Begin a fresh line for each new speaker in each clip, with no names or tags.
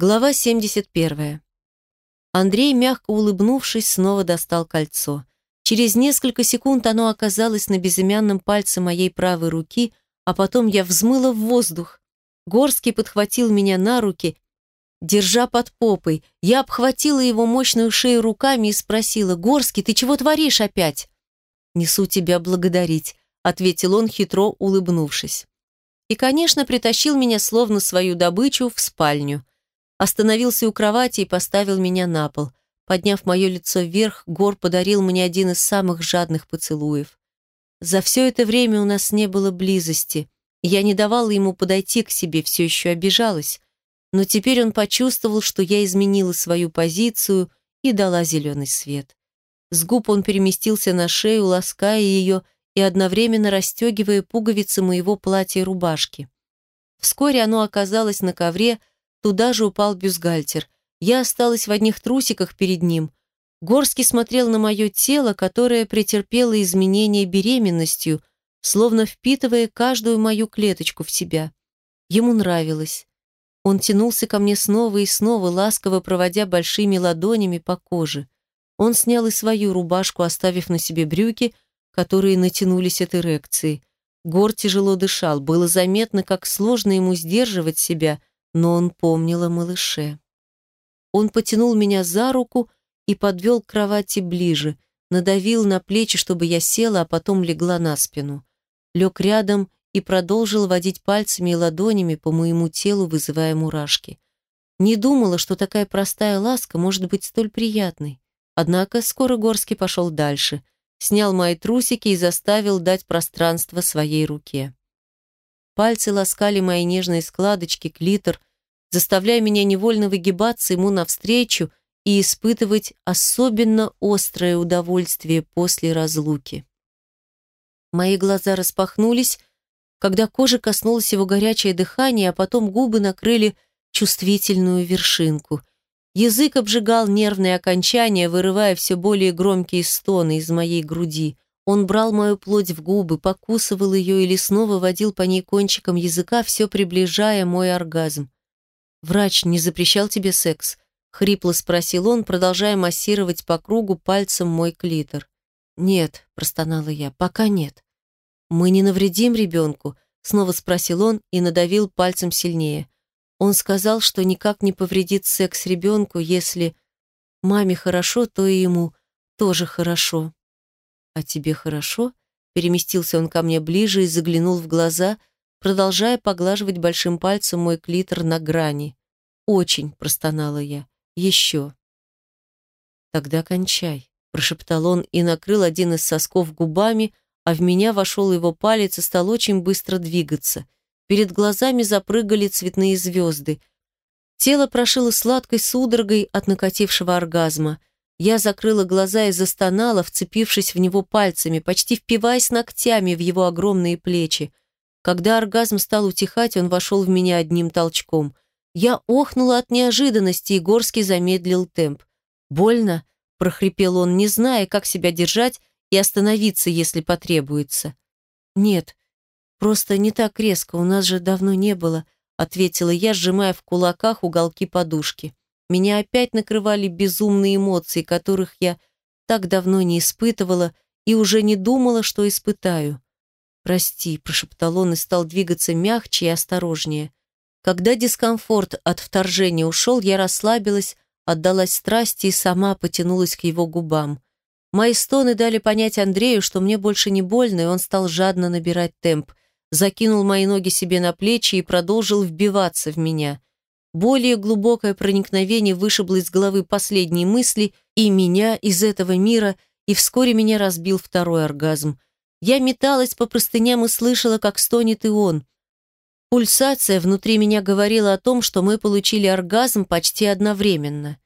Глава 71. Андрей, мягко улыбнувшись, снова достал кольцо. Через несколько секунд оно оказалось на безымянном пальце моей правой руки, а потом я взмыла в воздух. Горский подхватил меня на руки, держа под попой. Я обхватила его мощную шею руками и спросила, «Горский, ты чего творишь опять?» «Несу тебя благодарить», — ответил он, хитро улыбнувшись. И, конечно, притащил меня словно свою добычу в спальню. Остановился у кровати и поставил меня на пол. Подняв мое лицо вверх, Гор подарил мне один из самых жадных поцелуев. За все это время у нас не было близости. Я не давала ему подойти к себе, все еще обижалась. Но теперь он почувствовал, что я изменила свою позицию и дала зеленый свет. С губ он переместился на шею, лаская ее и одновременно расстегивая пуговицы моего платья и рубашки. Вскоре оно оказалось на ковре, Туда же упал бюстгальтер. Я осталась в одних трусиках перед ним. Горский смотрел на мое тело, которое претерпело изменения беременностью, словно впитывая каждую мою клеточку в себя. Ему нравилось. Он тянулся ко мне снова и снова, ласково проводя большими ладонями по коже. Он снял и свою рубашку, оставив на себе брюки, которые натянулись от эрекции. Гор тяжело дышал, было заметно, как сложно ему сдерживать себя, но он помнил о малыше. Он потянул меня за руку и подвел к кровати ближе, надавил на плечи, чтобы я села, а потом легла на спину. Лег рядом и продолжил водить пальцами и ладонями по моему телу, вызывая мурашки. Не думала, что такая простая ласка может быть столь приятной. Однако скоро Горский пошел дальше, снял мои трусики и заставил дать пространство своей руке. Пальцы ласкали мои нежные складочки, клитор, заставляя меня невольно выгибаться ему навстречу и испытывать особенно острое удовольствие после разлуки. Мои глаза распахнулись, когда кожа коснулась его горячее дыхание, а потом губы накрыли чувствительную вершинку. Язык обжигал нервные окончания, вырывая все более громкие стоны из моей груди – он брал мою плоть в губы, покусывал ее или снова водил по ней кончиком языка, все приближая мой оргазм. «Врач не запрещал тебе секс?» — хрипло спросил он, продолжая массировать по кругу пальцем мой клитор. «Нет», — простонала я, — «пока нет». «Мы не навредим ребенку?» — снова спросил он и надавил пальцем сильнее. Он сказал, что никак не повредит секс ребенку, если маме хорошо, то и ему тоже хорошо. «А тебе хорошо?» Переместился он ко мне ближе и заглянул в глаза, продолжая поглаживать большим пальцем мой клитор на грани. «Очень», — простонала я. «Еще». «Тогда кончай», — прошептал он и накрыл один из сосков губами, а в меня вошел его палец и стал очень быстро двигаться. Перед глазами запрыгали цветные звезды. Тело прошило сладкой судорогой от накатившего оргазма. Я закрыла глаза и застонала, вцепившись в него пальцами, почти впиваясь ногтями в его огромные плечи. Когда оргазм стал утихать, он вошел в меня одним толчком. Я охнула от неожиданности, и Горский замедлил темп. «Больно?» – прохрипел он, не зная, как себя держать и остановиться, если потребуется. «Нет, просто не так резко, у нас же давно не было», – ответила я, сжимая в кулаках уголки подушки. Меня опять накрывали безумные эмоции, которых я так давно не испытывала и уже не думала, что испытаю. «Прости», — прошептал он и стал двигаться мягче и осторожнее. Когда дискомфорт от вторжения ушел, я расслабилась, отдалась страсти и сама потянулась к его губам. Мои стоны дали понять Андрею, что мне больше не больно, и он стал жадно набирать темп, закинул мои ноги себе на плечи и продолжил вбиваться в меня. Более глубокое проникновение вышибло из головы последние мысли и меня из этого мира, и вскоре меня разбил второй оргазм. Я металась по простыням и слышала, как стонет и он. Пульсация внутри меня говорила о том, что мы получили оргазм почти одновременно.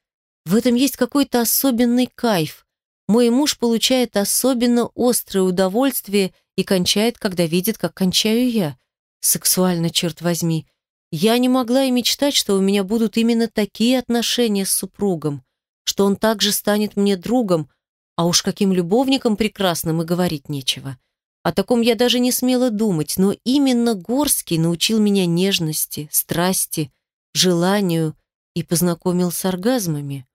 В этом есть какой-то особенный кайф. Мой муж получает особенно острое удовольствие и кончает, когда видит, как кончаю я. Сексуально, черт возьми. Я не могла и мечтать, что у меня будут именно такие отношения с супругом, что он также станет мне другом, а уж каким любовником прекрасным и говорить нечего. О таком я даже не смела думать, но именно Горский научил меня нежности, страсти, желанию и познакомил с оргазмами.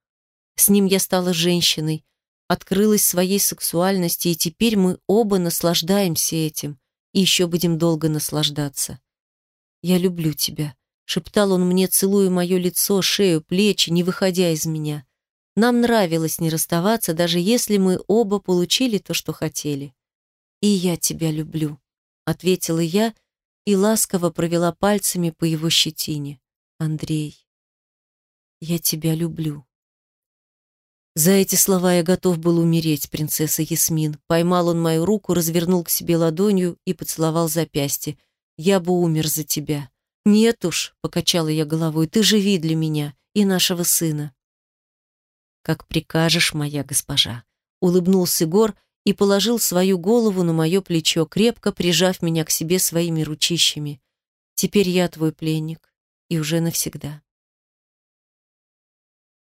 С ним я стала женщиной, открылась своей сексуальности, и теперь мы оба наслаждаемся этим и еще будем долго наслаждаться. «Я люблю тебя», — шептал он мне, целуя мое лицо, шею, плечи, не выходя из меня. Нам нравилось не расставаться, даже если мы оба получили то, что хотели. «И я тебя люблю», — ответила я и ласково провела пальцами по его щетине. «Андрей, я тебя люблю». За эти слова я готов был умереть, принцесса Ясмин. Поймал он мою руку, развернул к себе ладонью и поцеловал запястье. Я бы умер за тебя. Нет уж, покачала я головой, ты живи для меня и нашего сына. Как прикажешь, моя госпожа. Улыбнулся Гор и положил свою голову на мое плечо, крепко прижав меня к себе своими ручищами. Теперь я твой пленник и уже навсегда.